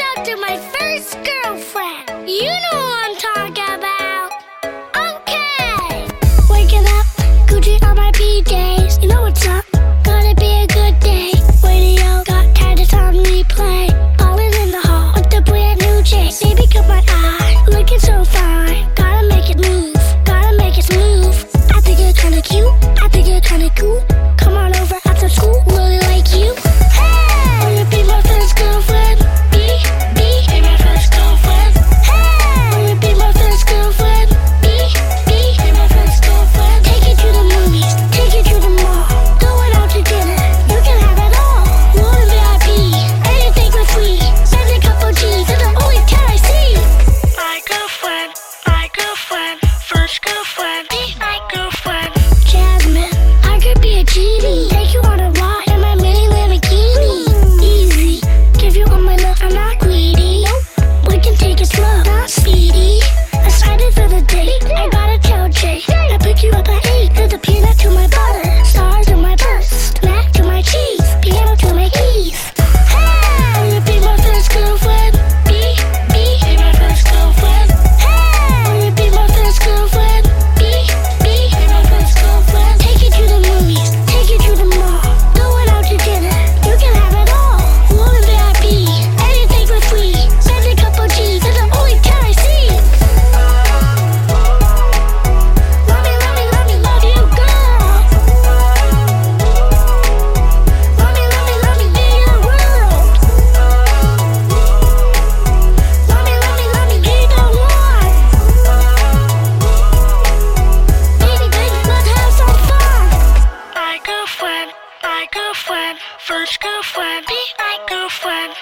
shout out to my first girlfriend. You know who I'm talking about. Okay. Waking up, Gucci on my PJ. First girlfriend, be my girlfriend.